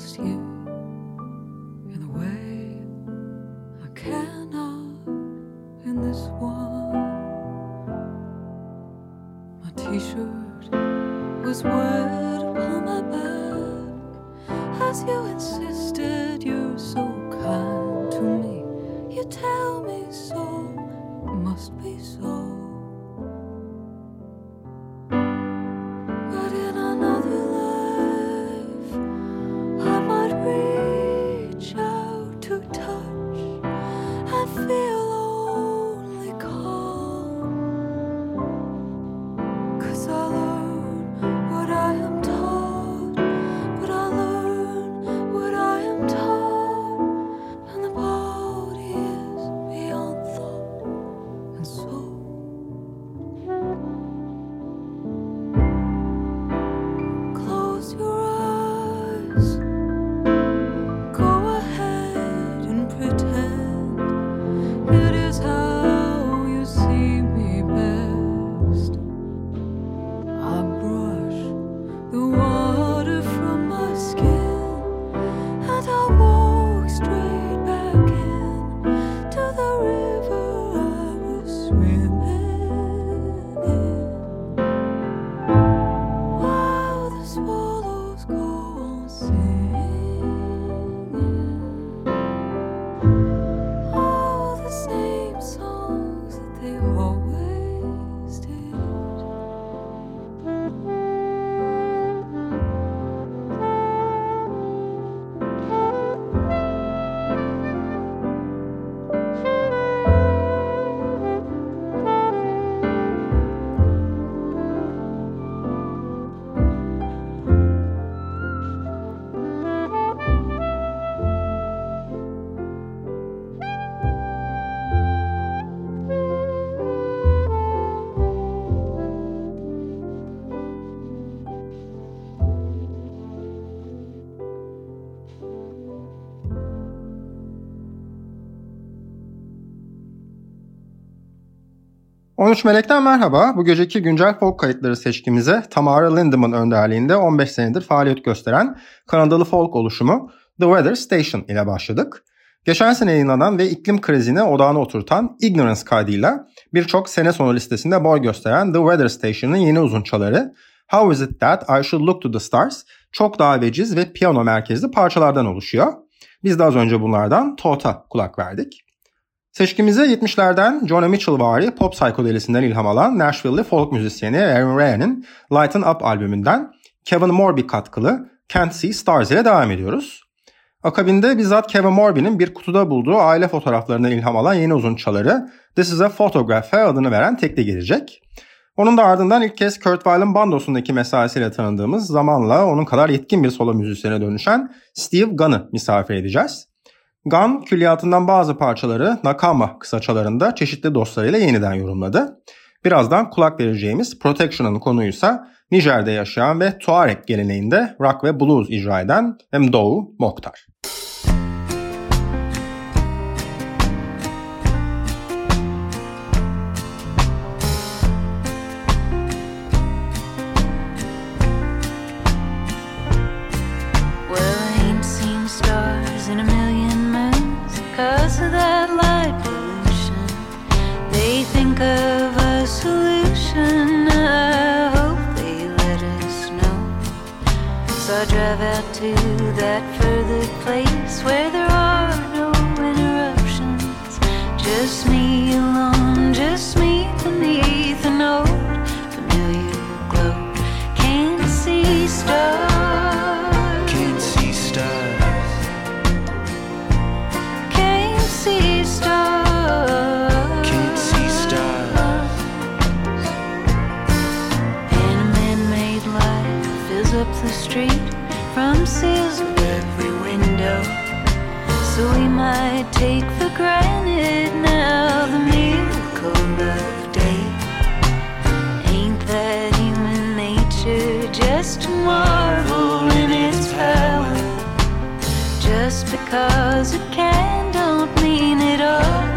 trust you ...13 Melek'ten merhaba. Bu geceki güncel folk kayıtları seçkimize Tamara Lindemann önderliğinde 15 senedir faaliyet gösteren Kanadalı folk oluşumu The Weather Station ile başladık. Geçen sene yayınlanan ve iklim krizine odağına oturtan Ignorance kaydıyla birçok sene sonu listesinde boy gösteren The Weather Station'ın yeni uzunçaları How Is It That I Should Look To The Stars çok daha veciz ve piyano merkezli parçalardan oluşuyor. Biz de az önce bunlardan Toth'a kulak verdik. Seçkimize 70'lerden Johnny Mitchell vari pop psikodelisinden ilham alan Nashville'li folk müzisyeni Aaron Ryan'ın Lighten Up albümünden Kevin Morby katkılı Can't See Stars ile devam ediyoruz. Akabinde bizzat Kevin Morby'nin bir kutuda bulduğu aile fotoğraflarından ilham alan yeni uzunçaları This Is A Photograph adını veren tekli gelecek. Onun da ardından ilk kez Kurt Weill'in bandosundaki mesaisiyle tanıdığımız zamanla onun kadar yetkin bir solo müzisyene dönüşen Steve Gunn'ı misafir edeceğiz. Gunn külliyatından bazı parçaları Nakama kısaçalarında çeşitli dostlarıyla yeniden yorumladı. Birazdan kulak vereceğimiz Protection'ın konuysa Nijer'de yaşayan ve Tuareg geleneğinde rock ve blues icra eden Mdou Mokhtar. Of a solution. I hope they let us know. So I drive out to that further place where there are no interruptions. Just me alone, just me beneath an old familiar. Can't see stars. Street from seals of every window. So we might take for granted now the miracle of day. Ain't that human nature just a marvel in its power? Just because it can don't mean it ought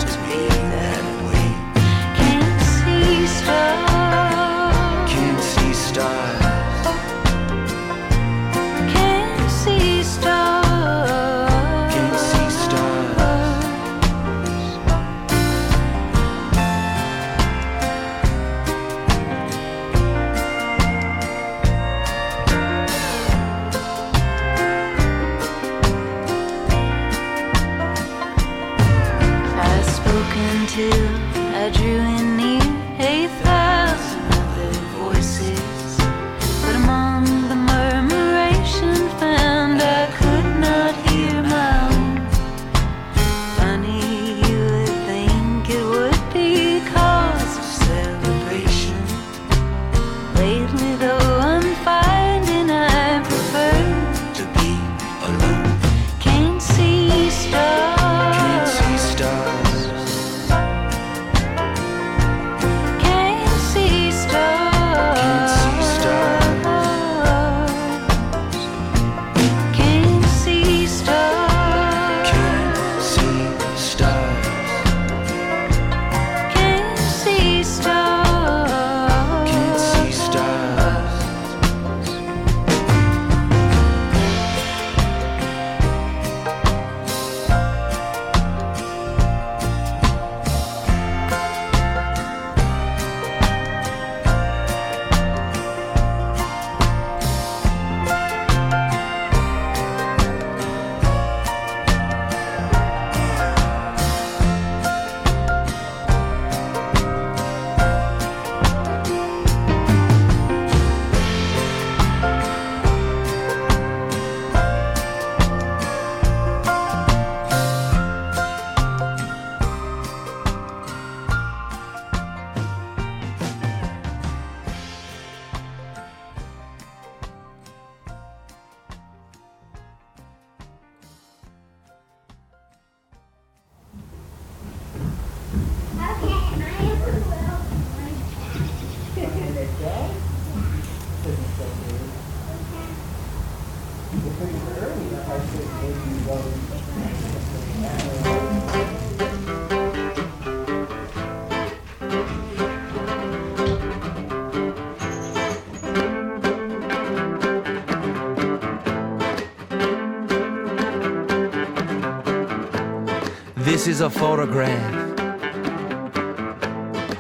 This is a photograph.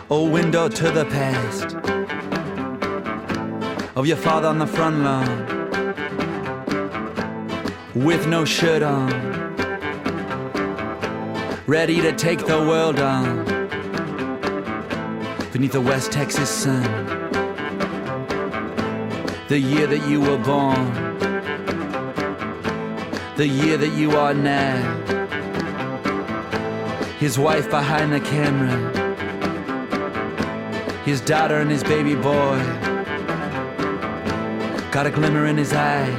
A window to the past. Of your father on the front lawn. With no shirt on. Ready to take the world on. Beneath the West Texas sun. The year that you were born. The year that you are now his wife behind the camera, his daughter and his baby boy. Got a glimmer in his eye.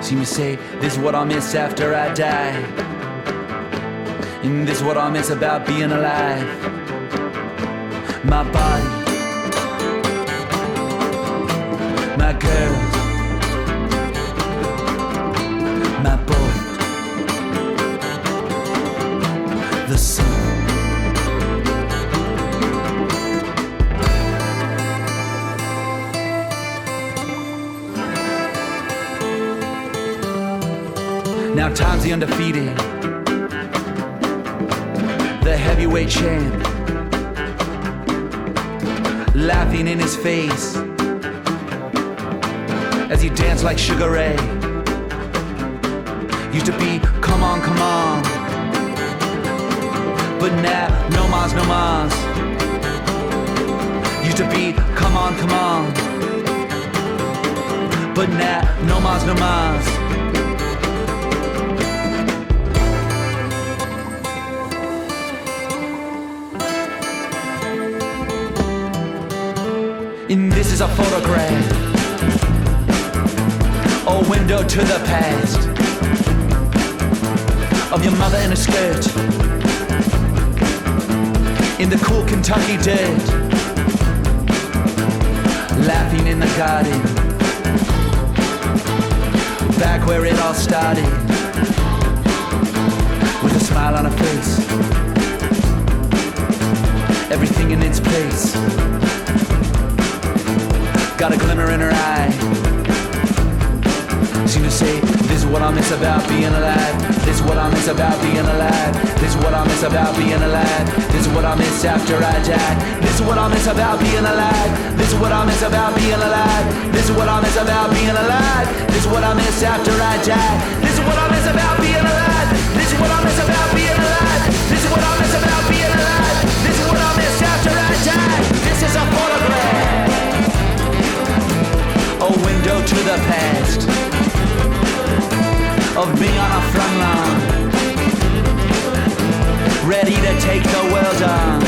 See me say, This is what I'll miss after I die. And this is what I'll miss about being alive. My body, my girls, Tom's the undefeated, the heavyweight champ, laughing in his face as he danced like Sugar Ray. Used to be, come on, come on. But now, no mas, no mas. Used to be, come on, come on. But now, no mas, no mas. Is a photograph, a window to the past. Of your mother in a skirt. In the cool Kentucky dirt, laughing in the garden, back where it all started, with a smile on her face, everything in its place, got a glimmer in her eye. Seem to say, this is what I miss about being alive. This is what I miss about being alive. This is what I miss about being alive. This is what I miss after I die. This is what I miss about being alive. This is what I miss about being alive. This is what I miss about being alive. This is what I miss after I die. This is what I miss about being alive. This is what I miss about being alive. This is what I miss about being alive. This is what I miss after I die. Window to the past of me on a front lawn, ready to take the world on.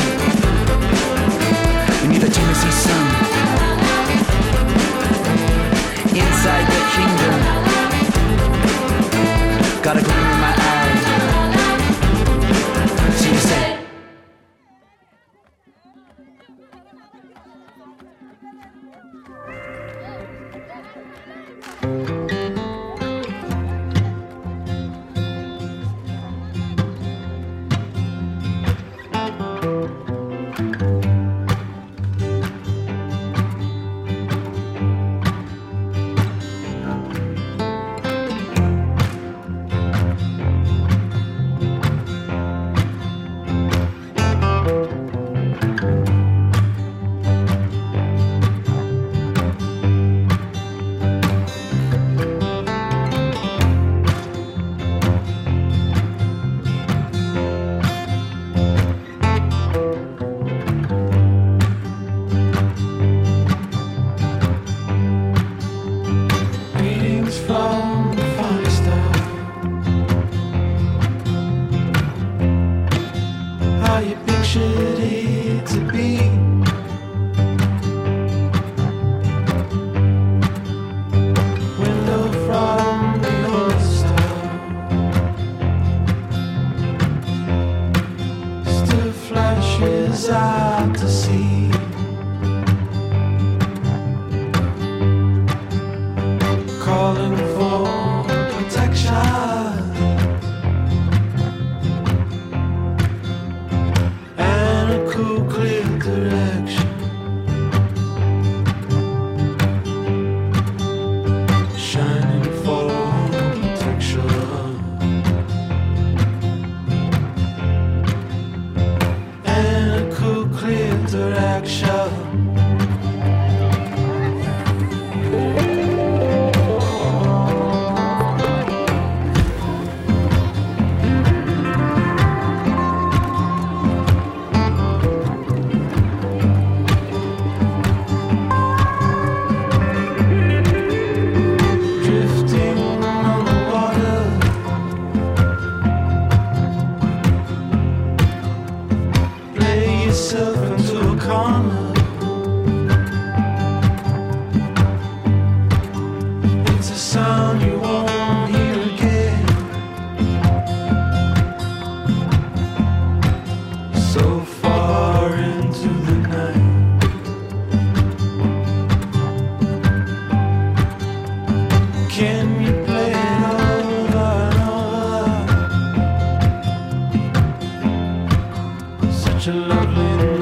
We need the Tennessee sun, inside the kingdom, got a gleam in my eye.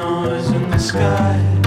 Noise in the sky.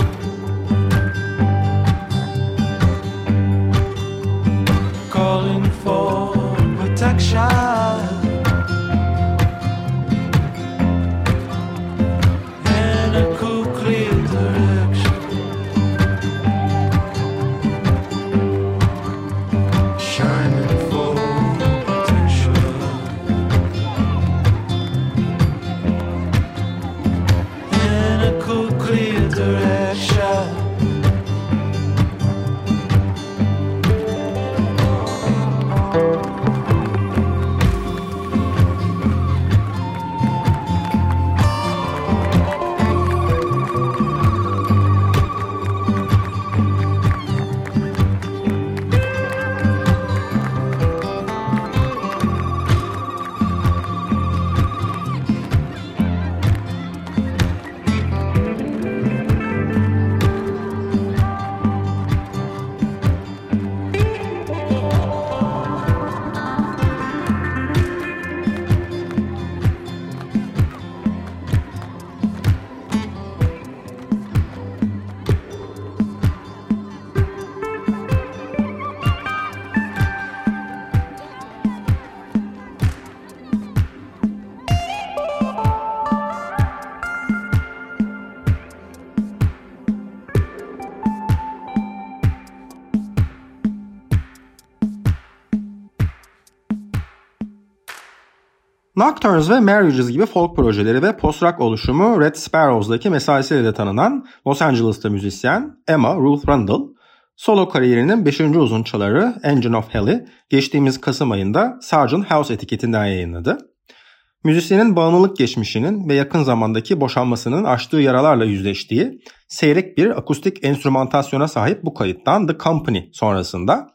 Nocturnes ve Marriages gibi folk projeleri ve post-rock oluşumu Red Sparrows'daki mesaisiyle de tanınan Los Angeles'ta müzisyen Emma Ruth Rundle, solo kariyerinin 5. uzunçaları Engine of Hell'i geçtiğimiz Kasım ayında Sargent House etiketinden yayınladı. Müzisyenin bağımlılık geçmişinin ve yakın zamandaki boşanmasının açtığı yaralarla yüzleştiği seyrek bir akustik enstrümantasyona sahip bu kayıttan The Company sonrasında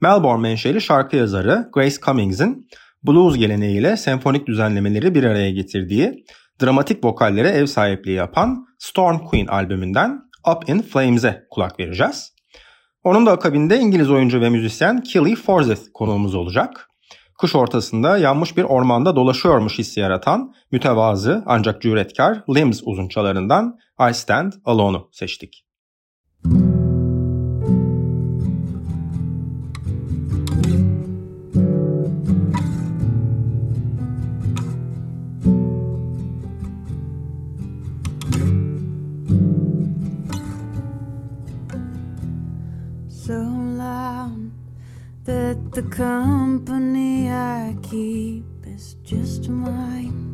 Melbourne menşeli şarkı yazarı Grace Cummings'in blues geleneğiyle senfonik düzenlemeleri bir araya getirdiği, dramatik vokallere ev sahipliği yapan Storm Queen albümünden Up in Flames'e kulak vereceğiz. Onun da akabinde İngiliz oyuncu ve müzisyen Kelly Forsyth konuğumuz olacak. Kış ortasında yanmış bir ormanda dolaşıyormuş hissi yaratan mütevazı ancak cüretkar Limbs uzunçalarından I Stand Alone'u seçtik. The company I keep is just mine.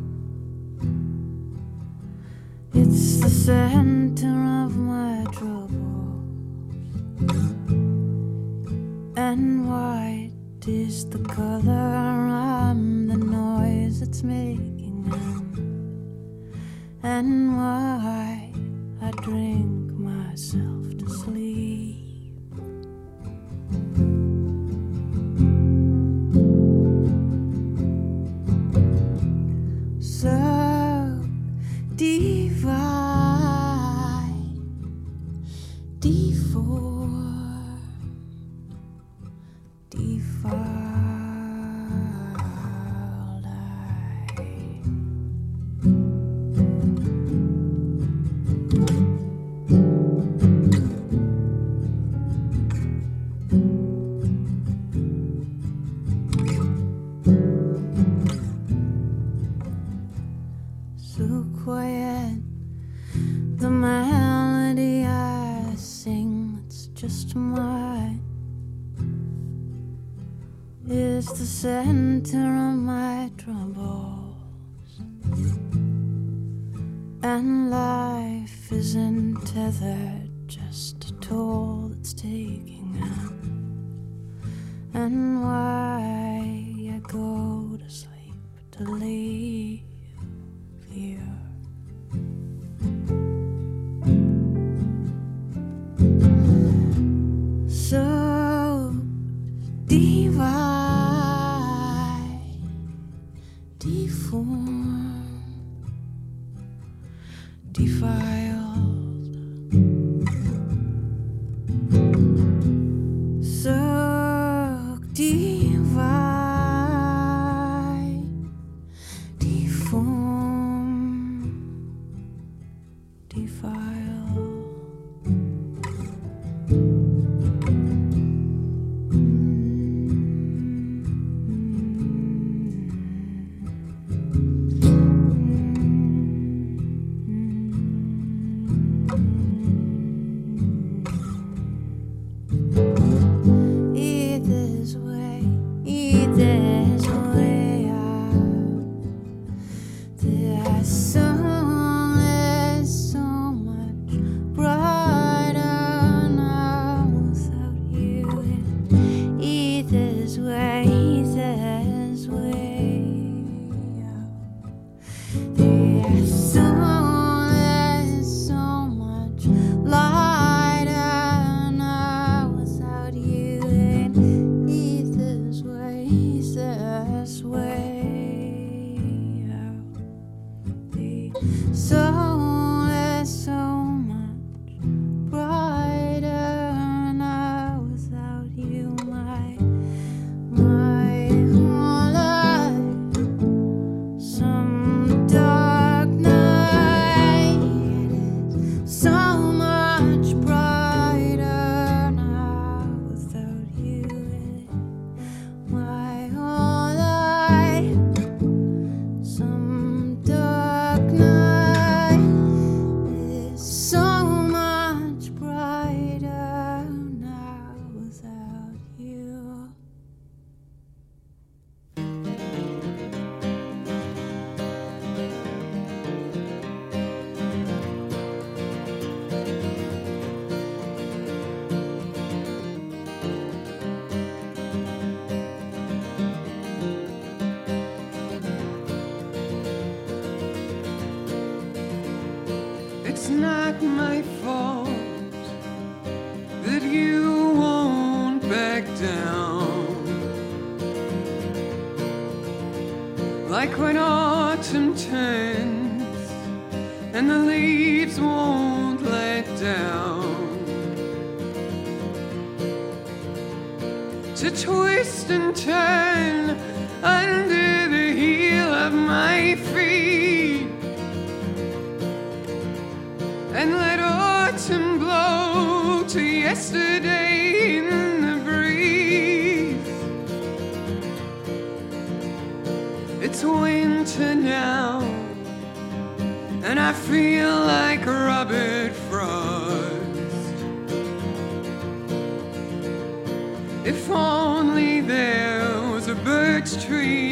It's the center of my troubles, and white is the color. I'm the noise it's making, and why I drink myself to sleep. So quiet. Is not my fault that you won't back down. Like when autumn turns and the leaves won't let down. To twist and turn under yesterday in the breeze. It's winter now, and I feel like Robert Frost. If only there was a birch tree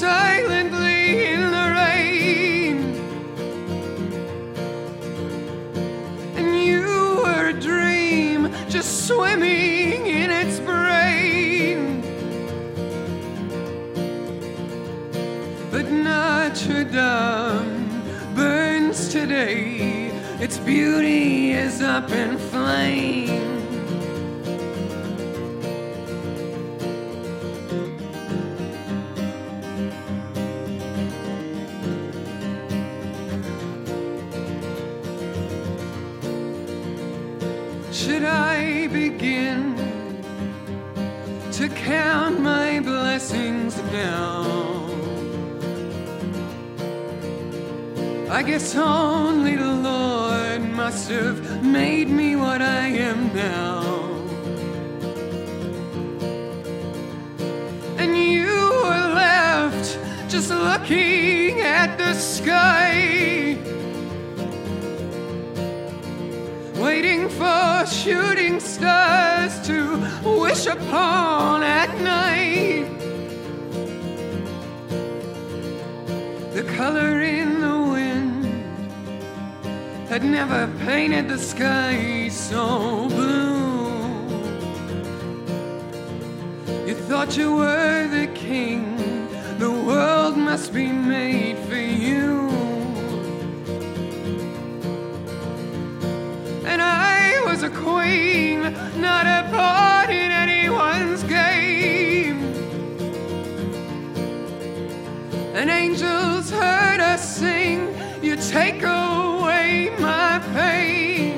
silently in the rain, and you were a dream just swimming in its brain. But Notre Dame burns today, its beauty is up in flame. to count my blessings down. I guess only the Lord must have made me what I am now. And you were left just looking at the sky. Waiting for shooting stars to wish upon at night. The color in the wind had never painted the sky so blue. You thought you were the king, the world must be made for you. Queen, not a part in anyone's game. And angels heard us sing, You take away my pain.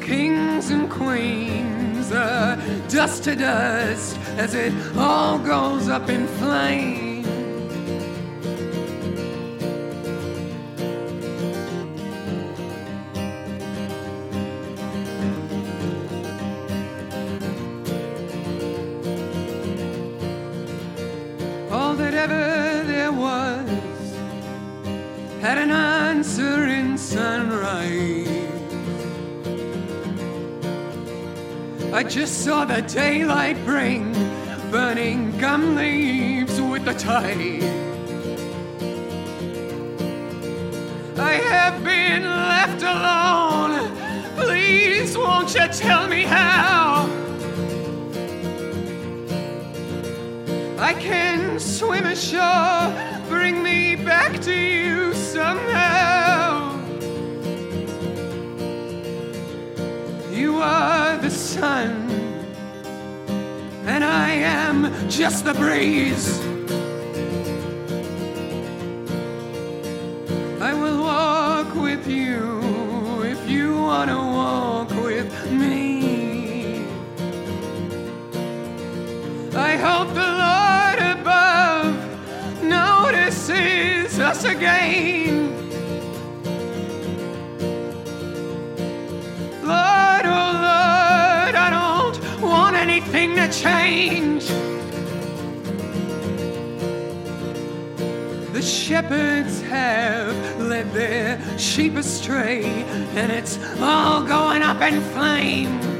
Kings and queens are dust to dust as it all goes up in flames. Had an answer in sunrise. I just saw the daylight bring burning gum leaves with the tide. I have been left alone. Please, won't you tell me how? I can swim ashore, bring me back to you somehow. You are the sun, and I am just the breeze. I will walk with you us again. Lord, oh Lord, I don't want anything to change. The shepherds have led their sheep astray, and it's all going up in flame.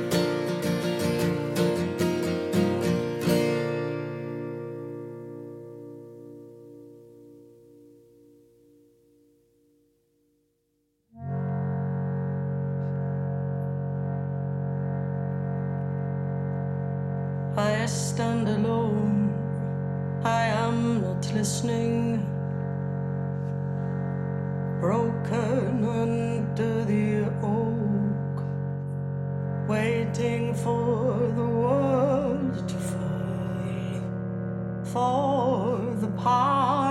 Waiting for the world to fall, for the pine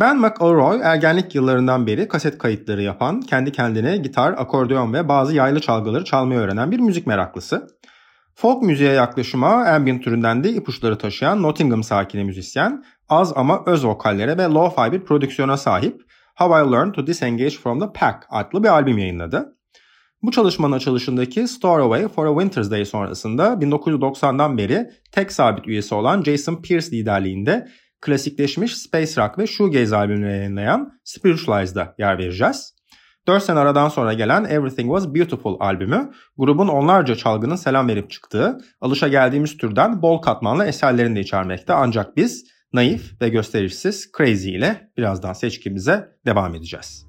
Ben McElroy ergenlik yıllarından beri kaset kayıtları yapan, kendi kendine gitar, akordeon ve bazı yaylı çalgıları çalmayı öğrenen bir müzik meraklısı. Folk müziğe yaklaşıma ambient türünden de ipuçları taşıyan Nottingham sakini müzisyen, az ama öz vokallere ve lo-fi bir prodüksiyona sahip How I Learned to Disengage from the Pack adlı bir albüm yayınladı. Bu çalışmanın açılışındaki Store Away for a Winter's Day sonrasında 1990'dan beri tek sabit üyesi olan Jason Pierce liderliğinde klasikleşmiş space rock ve shoegaze albümleri yayınlayan Spiritualize'da yer vereceğiz. 4 sene aradan sonra gelen Everything Was Beautiful albümü grubun onlarca çalgının selam verip çıktığı alışa geldiğimiz türden bol katmanlı eserlerini de içermekte ancak biz naif ve gösterişsiz Crazy ile birazdan seçkimize devam edeceğiz.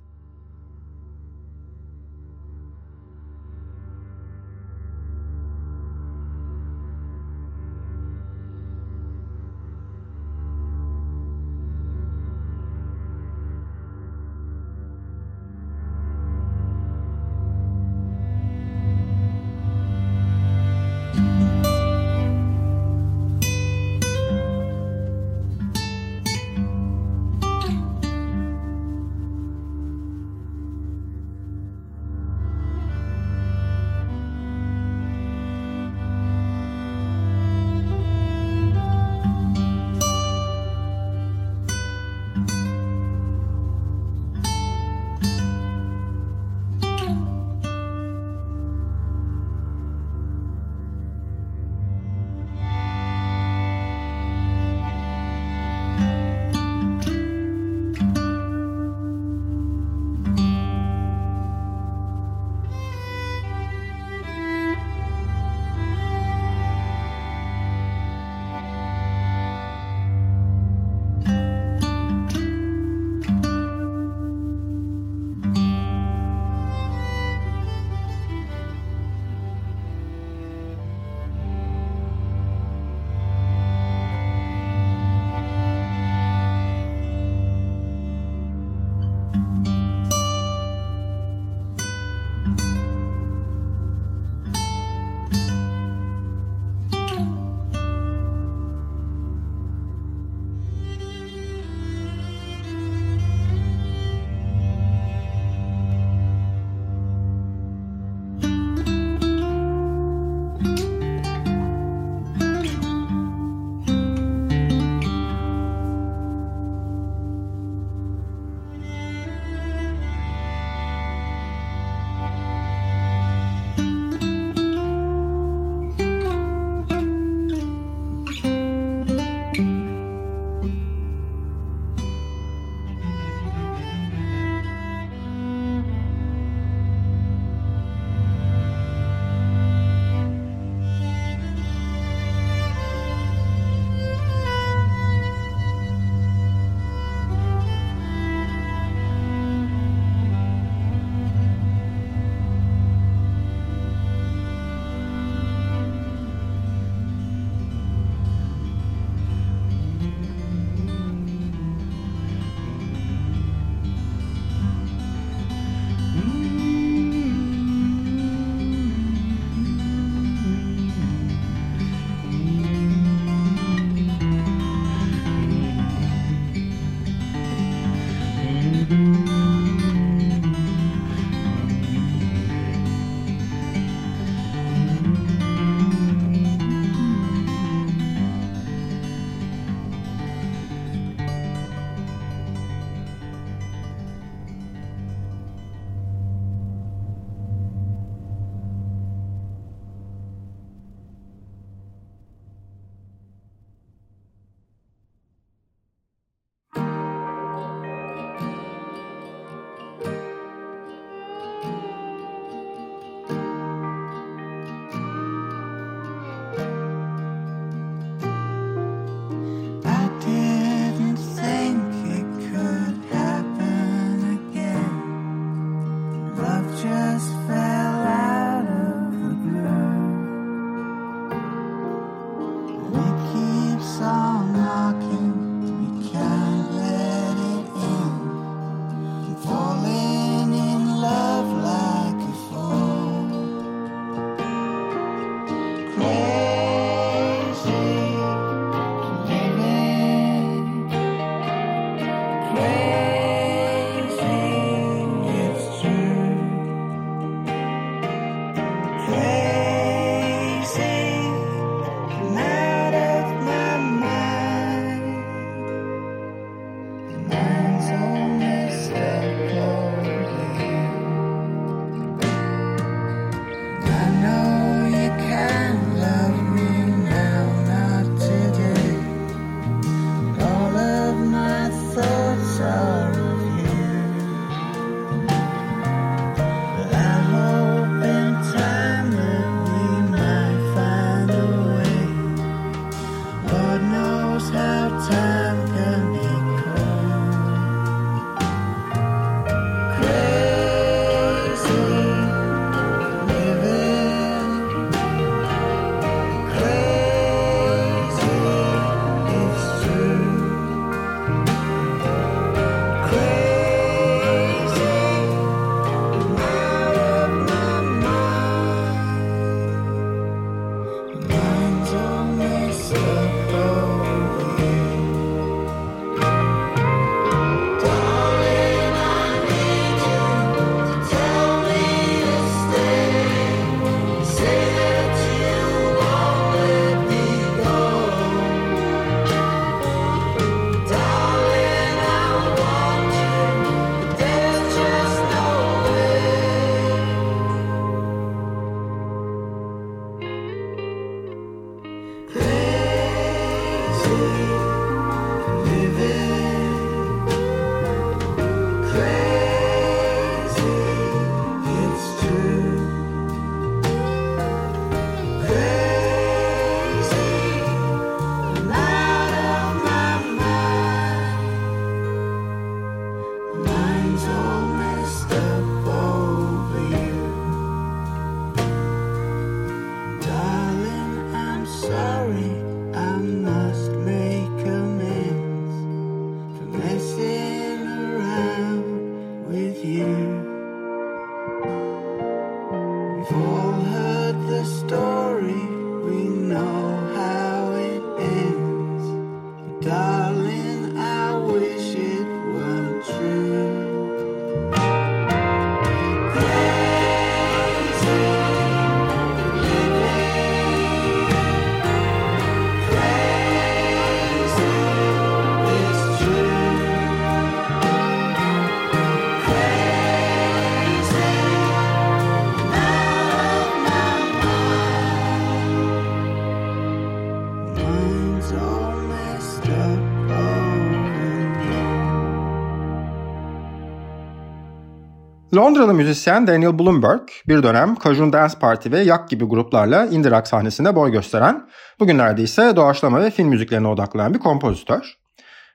Londralı müzisyen Daniel Bloomberg bir dönem Cajun Dance Party ve Yak gibi gruplarla indie rock sahnesinde boy gösteren, bugünlerde ise doğaçlama ve film müziklerine odaklanan bir kompozitör.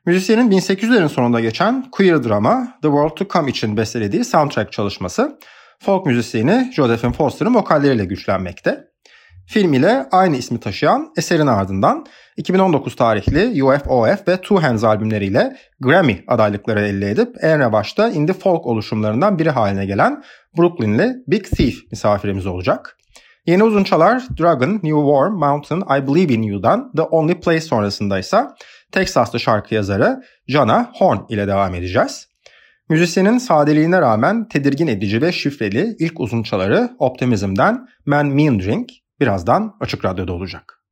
Müzisyenin 1800'lerin sonunda geçen queer drama The World to Come için bestelediği soundtrack çalışması, folk müzisyeni Josephine Foster'ın vokalleriyle güçlenmekte. Film ile aynı ismi taşıyan eserin ardından 2019 tarihli UFOF ve Two Hands albümleriyle Grammy adaylıkları elde edip en revaçta indie folk oluşumlarından biri haline gelen Brooklyn'li Big Thief misafirimiz olacak. Yeni uzunçalar Dragon, New War, Mountain, I Believe in You'dan The Only Place sonrasında ise Texaslı şarkı yazarı Jana Horn ile devam edeceğiz. Müzisyenin sadeliğine rağmen tedirgin edici ve şifreli ilk uzunçaları Optimism'den Man Meandering birazdan Açık Radyo'da olacak.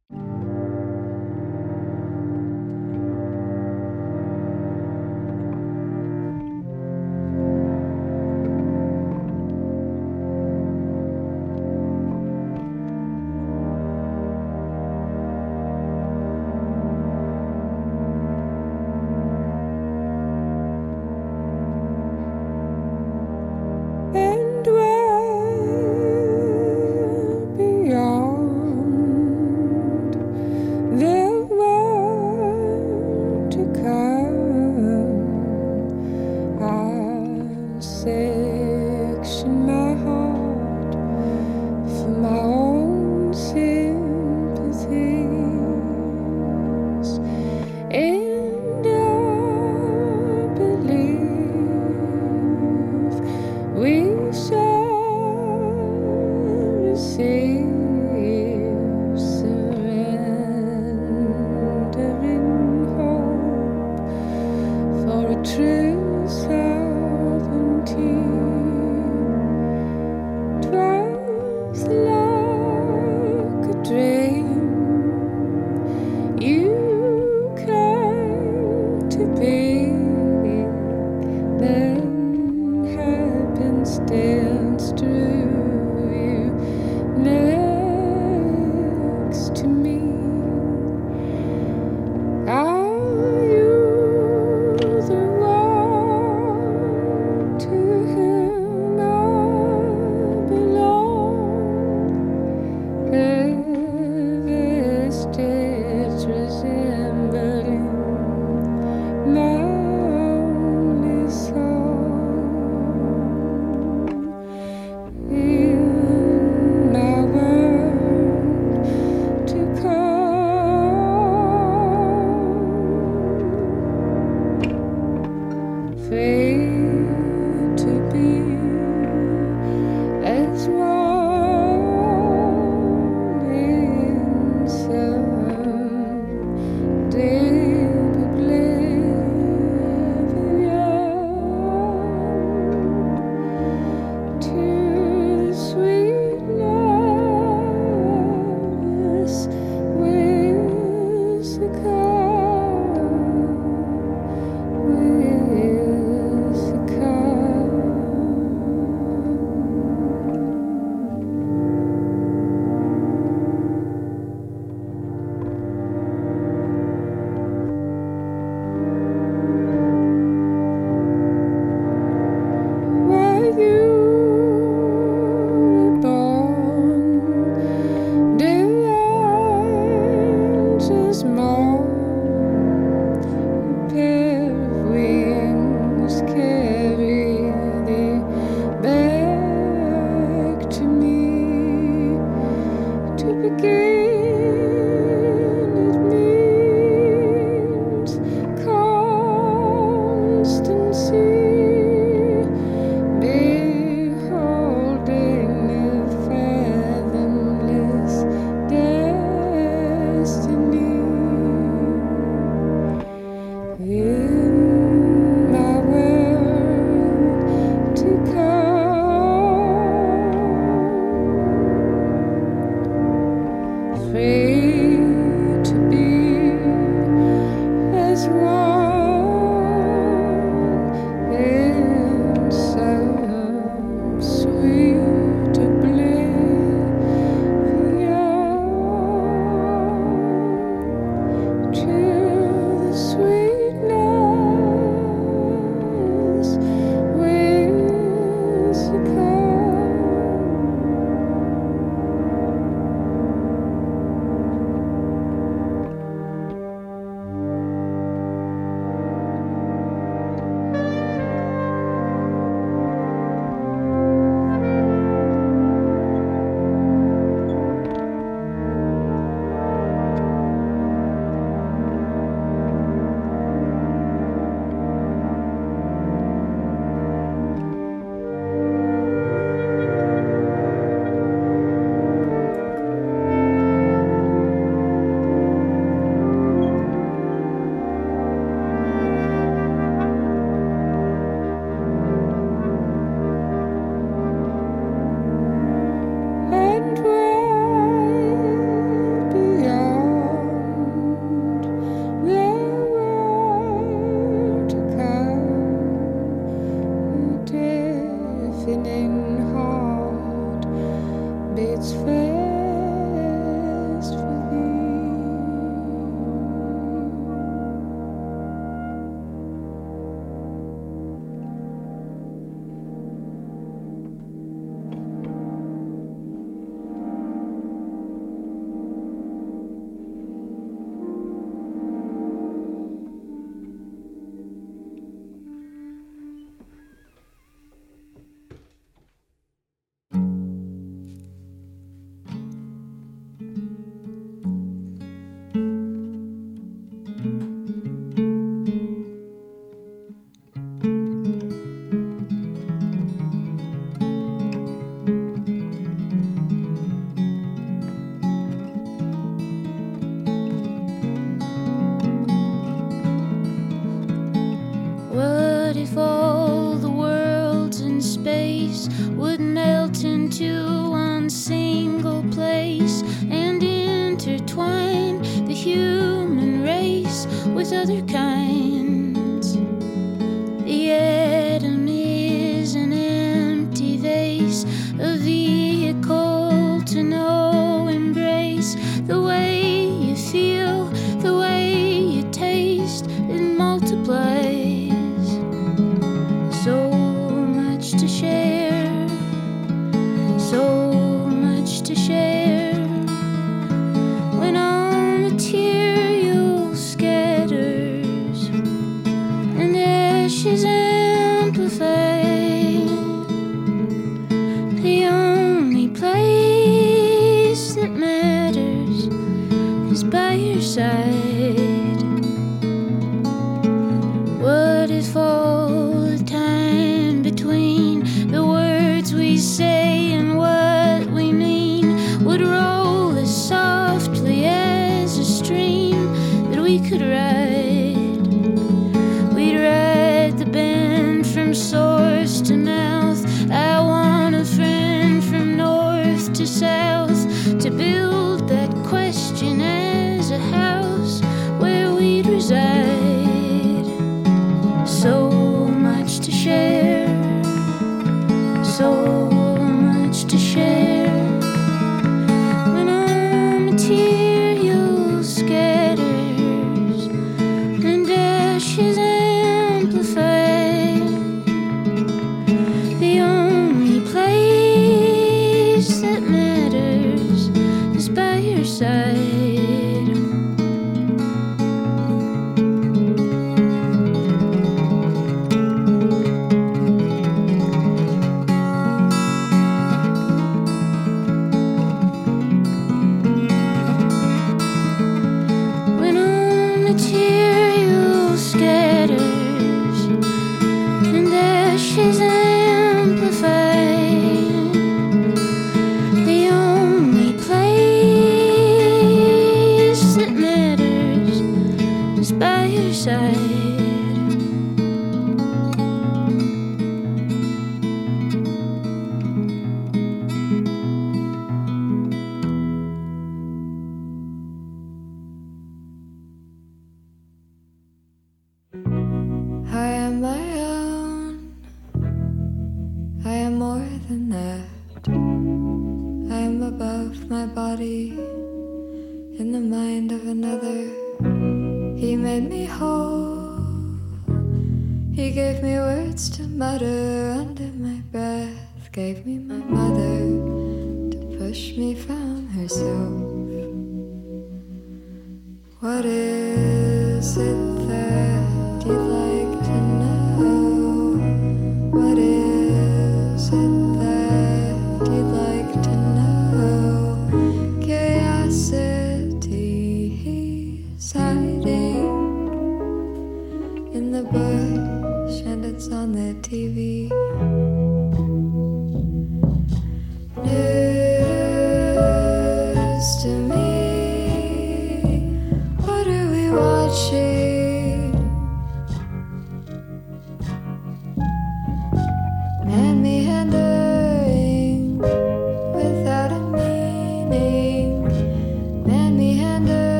To south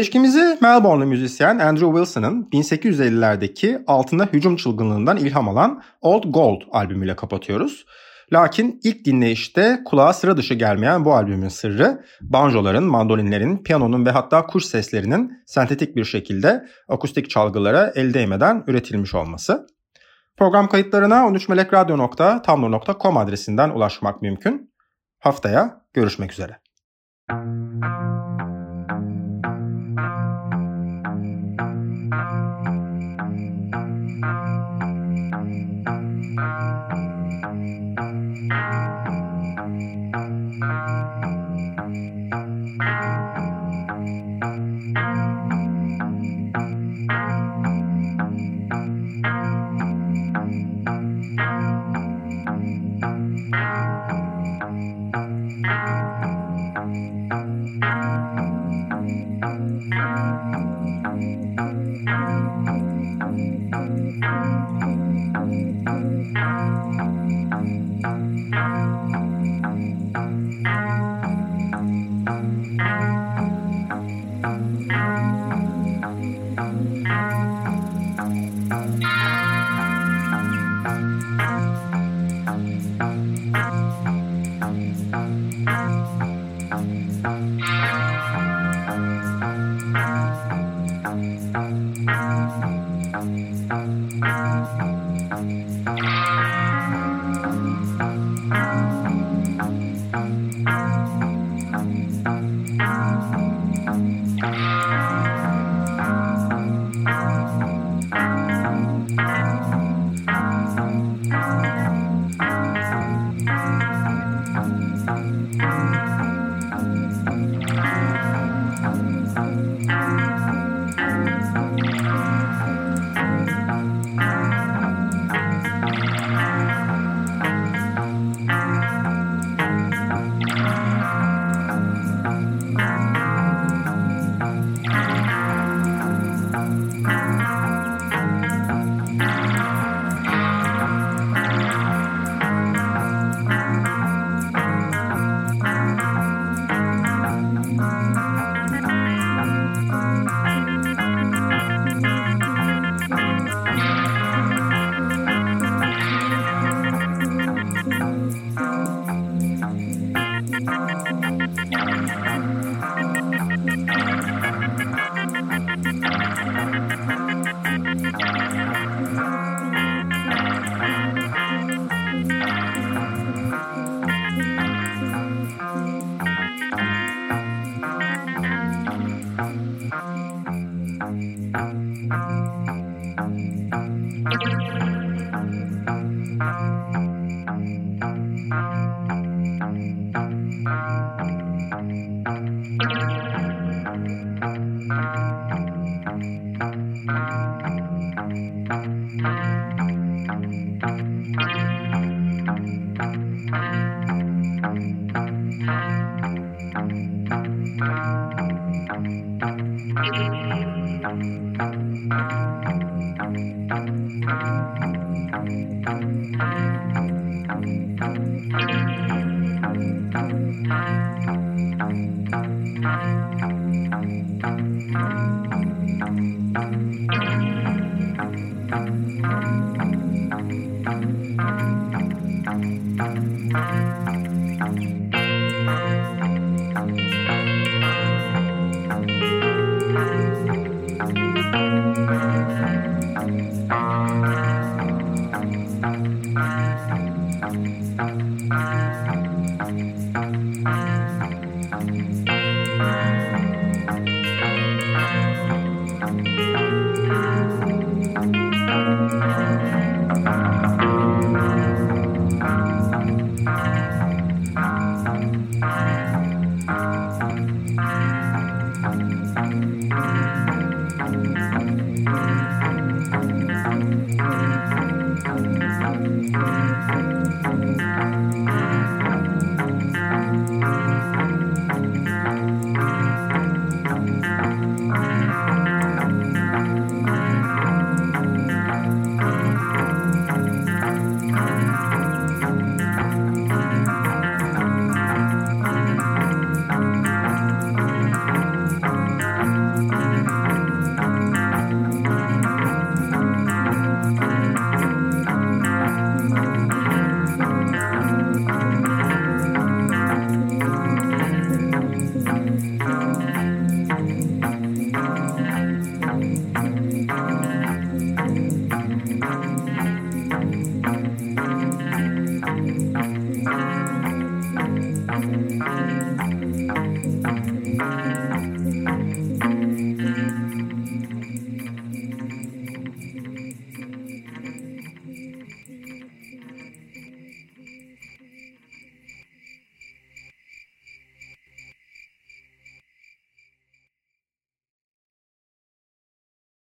Seçkimizi Melbourne'lu müzisyen Andrew Wilson'ın 1850'lerdeki altında hücum çılgınlığından ilham alan Old Gold albümüyle kapatıyoruz. Lakin ilk dinleyişte kulağa sıra dışı gelmeyen bu albümün sırrı banjoların, mandolinlerin, piyanonun ve hatta kuş seslerinin sentetik bir şekilde akustik çalgılara el değmeden üretilmiş olması. Program kayıtlarına 13melekradyo.tumblr.com adresinden ulaşmak mümkün. Haftaya görüşmek üzere. Müzik